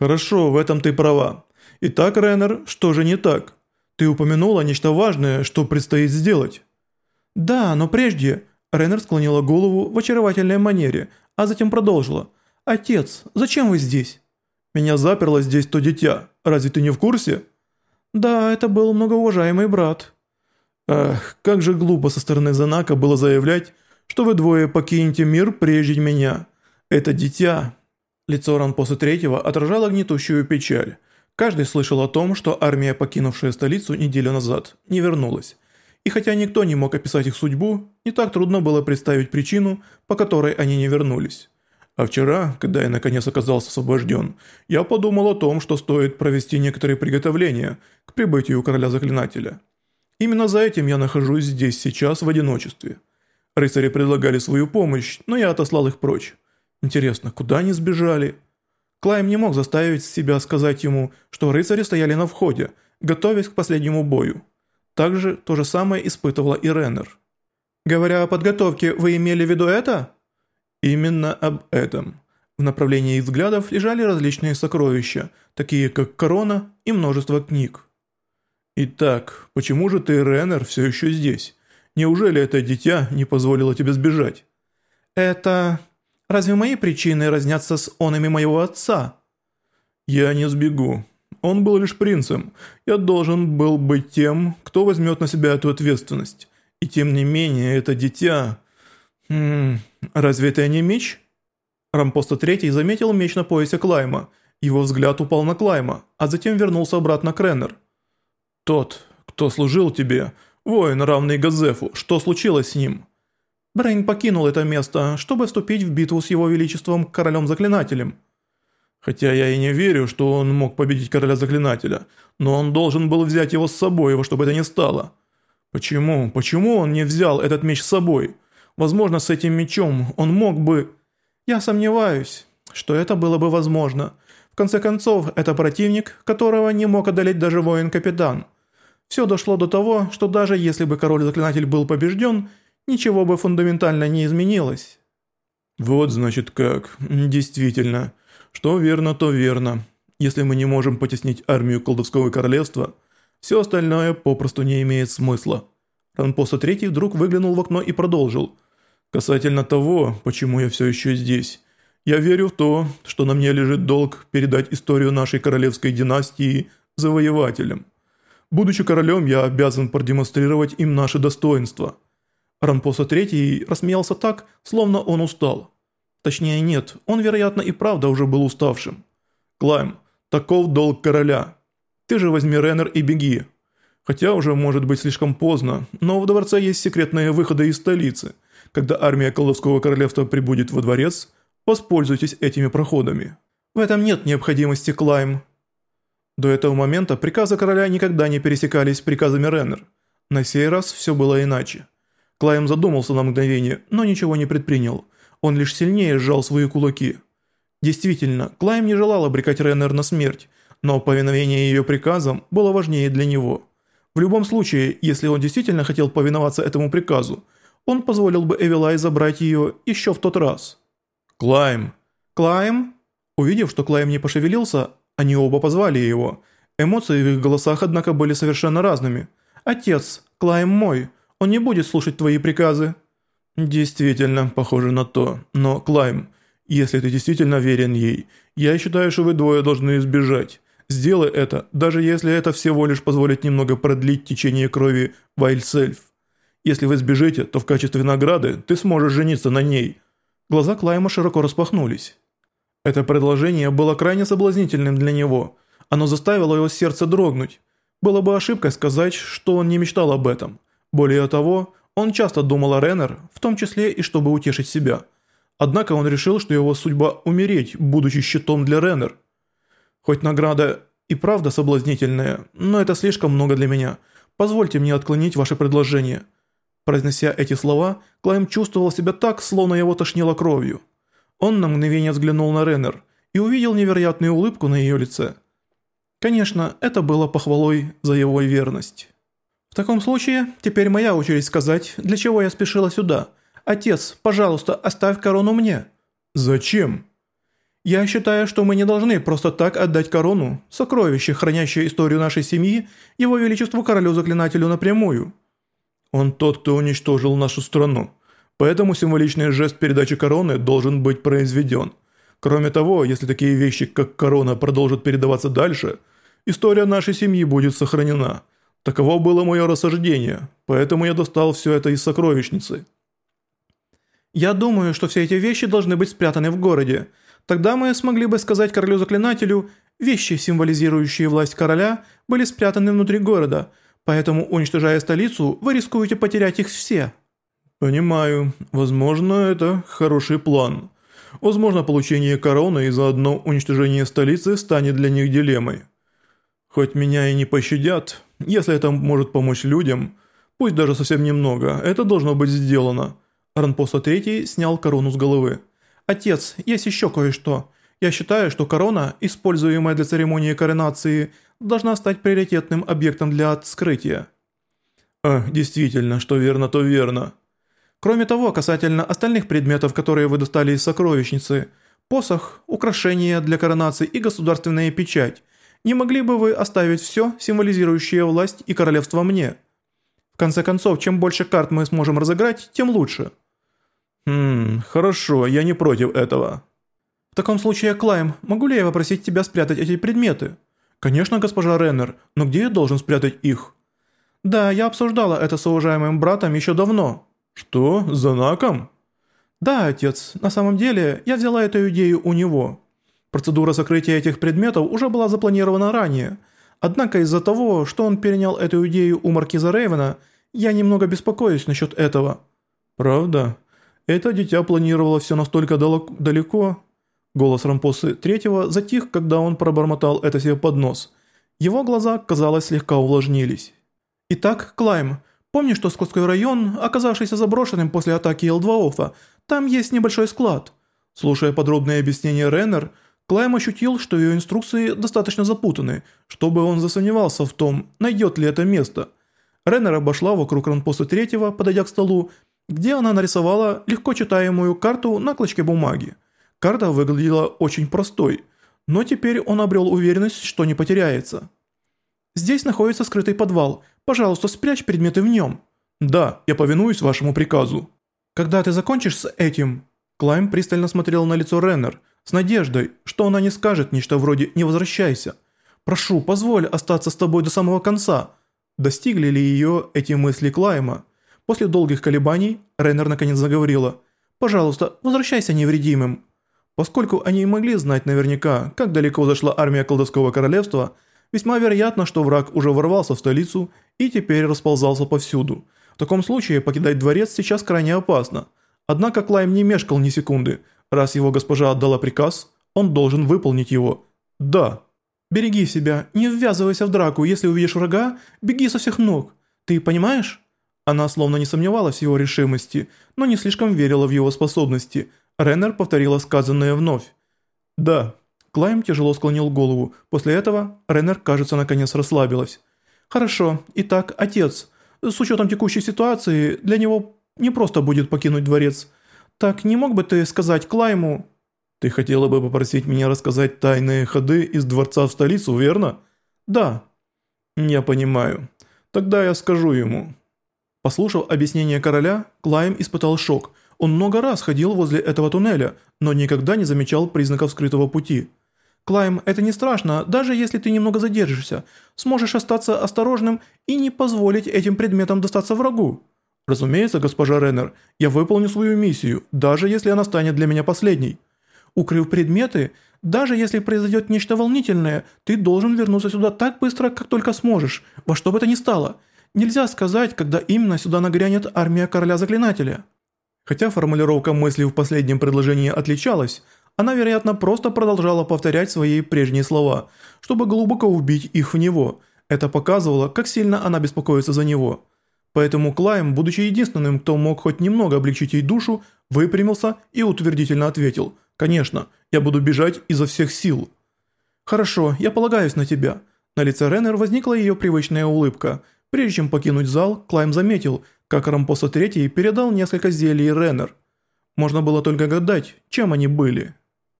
«Хорошо, в этом ты права. Итак, Реннер, что же не так? Ты упомянула нечто важное, что предстоит сделать». «Да, но прежде...» Реннер склонила голову в очаровательной манере, а затем продолжила. «Отец, зачем вы здесь?» «Меня заперло здесь то дитя. Разве ты не в курсе?» «Да, это был многоуважаемый брат». «Ах, как же глупо со стороны Занака было заявлять, что вы двое покинете мир прежде меня. Это дитя». Лицо Ранпоса Третьего отражало гнетущую печаль. Каждый слышал о том, что армия, покинувшая столицу неделю назад, не вернулась. И хотя никто не мог описать их судьбу, не так трудно было представить причину, по которой они не вернулись. А вчера, когда я наконец оказался освобожден, я подумал о том, что стоит провести некоторые приготовления к прибытию короля-заклинателя. Именно за этим я нахожусь здесь сейчас в одиночестве. Рыцари предлагали свою помощь, но я отослал их прочь. Интересно, куда они сбежали? Клайм не мог заставить себя сказать ему, что рыцари стояли на входе, готовясь к последнему бою. Также то же самое испытывала и Реннер. «Говоря о подготовке, вы имели в виду это?» Именно об этом. В направлении их взглядов лежали различные сокровища, такие как корона и множество книг. «Итак, почему же ты, Реннер, все еще здесь? Неужели это дитя не позволило тебе сбежать?» «Это... Разве мои причины разнятся с онами моего отца?» «Я не сбегу. Он был лишь принцем. Я должен был быть тем, кто возьмет на себя эту ответственность. И тем не менее, это дитя...» «Хм... Разве это не меч?» Рампоста Третий заметил меч на поясе Клайма. Его взгляд упал на Клайма, а затем вернулся обратно к Реннер. «Тот, кто служил тебе, воин, равный Газефу, что случилось с ним?» Брейн покинул это место, чтобы вступить в битву с его величеством королем-заклинателем. Хотя я и не верю, что он мог победить короля-заклинателя, но он должен был взять его с собой, во что бы это ни стало. Почему, почему он не взял этот меч с собой? Возможно, с этим мечом он мог бы... Я сомневаюсь, что это было бы возможно. В конце концов, это противник, которого не мог одолеть даже воин-капитан. Все дошло до того, что даже если бы король-заклинатель был побежден, ничего бы фундаментально не изменилось. Вот значит как. Действительно. Что верно, то верно. Если мы не можем потеснить армию колдовского королевства, все остальное попросту не имеет смысла. Ранпоса Третий вдруг выглянул в окно и продолжил – Касательно того, почему я все еще здесь, я верю в то, что на мне лежит долг передать историю нашей королевской династии завоевателям. Будучи королем, я обязан продемонстрировать им наше достоинство. Рампоса III рассмеялся так, словно он устал. Точнее нет, он, вероятно, и правда уже был уставшим. Клайм, таков долг короля. Ты же возьми Реннер и беги. Хотя уже может быть слишком поздно, но в дворце есть секретные выходы из столицы – когда армия Колдовского Королевства прибудет во дворец, воспользуйтесь этими проходами. В этом нет необходимости, Клайм. До этого момента приказы короля никогда не пересекались с приказами Реннер. На сей раз все было иначе. Клайм задумался на мгновение, но ничего не предпринял. Он лишь сильнее сжал свои кулаки. Действительно, Клайм не желал обрекать Реннер на смерть, но повиновение ее приказам было важнее для него. В любом случае, если он действительно хотел повиноваться этому приказу, он позволил бы Эвилай забрать ее еще в тот раз. «Клайм!» «Клайм?» Увидев, что Клайм не пошевелился, они оба позвали его. Эмоции в их голосах, однако, были совершенно разными. «Отец, Клайм мой, он не будет слушать твои приказы». «Действительно, похоже на то. Но, Клайм, если ты действительно верен ей, я считаю, что вы двое должны избежать. Сделай это, даже если это всего лишь позволит немного продлить течение крови Вайльсельф. Если вы сбежите, то в качестве награды ты сможешь жениться на ней». Глаза Клайма широко распахнулись. Это предложение было крайне соблазнительным для него. Оно заставило его сердце дрогнуть. Было бы ошибкой сказать, что он не мечтал об этом. Более того, он часто думал о Реннер, в том числе и чтобы утешить себя. Однако он решил, что его судьба умереть, будучи щитом для Реннер. Хоть награда и правда соблазнительная, но это слишком много для меня. Позвольте мне отклонить ваше предложение. Произнося эти слова, Клайм чувствовал себя так, словно его тошнило кровью. Он на мгновение взглянул на Реннер и увидел невероятную улыбку на ее лице. Конечно, это было похвалой за его верность. «В таком случае, теперь моя очередь сказать, для чего я спешила сюда. Отец, пожалуйста, оставь корону мне». «Зачем?» Я считаю, что мы не должны просто так отдать корону, сокровище, хранящее историю нашей семьи, его величеству королю-заклинателю напрямую. Он тот, кто уничтожил нашу страну. Поэтому символичный жест передачи короны должен быть произведен. Кроме того, если такие вещи, как корона, продолжат передаваться дальше, история нашей семьи будет сохранена. Таково было мое рассуждение, поэтому я достал все это из сокровищницы. Я думаю, что все эти вещи должны быть спрятаны в городе. Тогда мы смогли бы сказать королю-заклинателю, вещи, символизирующие власть короля, были спрятаны внутри города, поэтому, уничтожая столицу, вы рискуете потерять их все». «Понимаю. Возможно, это хороший план. Возможно, получение короны и заодно уничтожение столицы станет для них дилеммой. Хоть меня и не пощадят, если это может помочь людям, пусть даже совсем немного, это должно быть сделано». Ранпоса III снял корону с головы. «Отец, есть еще кое-что. Я считаю, что корона, используемая для церемонии коронации, должна стать приоритетным объектом для открытия». «Ах, действительно, что верно, то верно». Кроме того, касательно остальных предметов, которые вы достали из сокровищницы, посох, украшения для коронации и государственная печать, не могли бы вы оставить все, символизирующее власть и королевство мне? В конце концов, чем больше карт мы сможем разыграть, тем лучше. «Хм, хорошо, я не против этого». «В таком случае, Клайм, могу ли я попросить тебя спрятать эти предметы?» «Конечно, госпожа Реннер, но где я должен спрятать их?» «Да, я обсуждала это с уважаемым братом еще давно». «Что? За Наком?» «Да, отец, на самом деле я взяла эту идею у него. Процедура сокрытия этих предметов уже была запланирована ранее, однако из-за того, что он перенял эту идею у маркиза Рейвена, я немного беспокоюсь насчет этого». «Правда?» Это дитя планировало все настолько далеко. Голос Рампосы третьего затих, когда он пробормотал это себе под нос. Его глаза, казалось, слегка увлажнились. «Итак, Клайм, помнишь, что Скотской район, оказавшийся заброшенным после атаки Елдваофа, там есть небольшой склад?» Слушая подробные объяснения Реннер, Клайм ощутил, что ее инструкции достаточно запутаны, чтобы он засомневался в том, найдет ли это место. Реннер обошла вокруг Ранпоса третьего, подойдя к столу, где она нарисовала легко читаемую карту на клочке бумаги. Карта выглядела очень простой, но теперь он обрел уверенность, что не потеряется. «Здесь находится скрытый подвал. Пожалуйста, спрячь предметы в нем». «Да, я повинуюсь вашему приказу». «Когда ты закончишь с этим?» Клайм пристально смотрел на лицо Реннер, с надеждой, что она не скажет нечто вроде «не возвращайся». «Прошу, позволь остаться с тобой до самого конца». Достигли ли ее эти мысли Клайма? После долгих колебаний Рейнер наконец заговорила. «Пожалуйста, возвращайся невредимым». Поскольку они могли знать наверняка, как далеко зашла армия колдовского королевства, весьма вероятно, что враг уже ворвался в столицу и теперь расползался повсюду. В таком случае покидать дворец сейчас крайне опасно. Однако Клайм не мешкал ни секунды. Раз его госпожа отдала приказ, он должен выполнить его. «Да». «Береги себя, не ввязывайся в драку, если увидишь врага, беги со всех ног. Ты понимаешь?» Она словно не сомневалась в его решимости, но не слишком верила в его способности. Реннер повторила сказанное вновь. «Да». Клайм тяжело склонил голову. После этого Реннер, кажется, наконец расслабилась. «Хорошо. Итак, отец. С учетом текущей ситуации, для него не просто будет покинуть дворец. Так не мог бы ты сказать Клайму...» «Ты хотела бы попросить меня рассказать тайные ходы из дворца в столицу, верно?» «Да». «Я понимаю. Тогда я скажу ему». Послушав объяснение короля, Клайм испытал шок. Он много раз ходил возле этого туннеля, но никогда не замечал признаков скрытого пути. «Клайм, это не страшно, даже если ты немного задержишься. Сможешь остаться осторожным и не позволить этим предметам достаться врагу». «Разумеется, госпожа Реннер, я выполню свою миссию, даже если она станет для меня последней». «Укрыв предметы, даже если произойдет нечто волнительное, ты должен вернуться сюда так быстро, как только сможешь, во что бы то ни стало». Нельзя сказать, когда именно сюда нагрянет армия короля-заклинателя. Хотя формулировка мысли в последнем предложении отличалась, она, вероятно, просто продолжала повторять свои прежние слова, чтобы глубоко убить их в него. Это показывало, как сильно она беспокоится за него. Поэтому Клайм, будучи единственным, кто мог хоть немного облегчить ей душу, выпрямился и утвердительно ответил «Конечно, я буду бежать изо всех сил». «Хорошо, я полагаюсь на тебя». На лице Реннер возникла ее привычная улыбка – Прежде чем покинуть зал, Клайм заметил, как Рампоса III передал несколько зелий Реннер. Можно было только гадать, чем они были.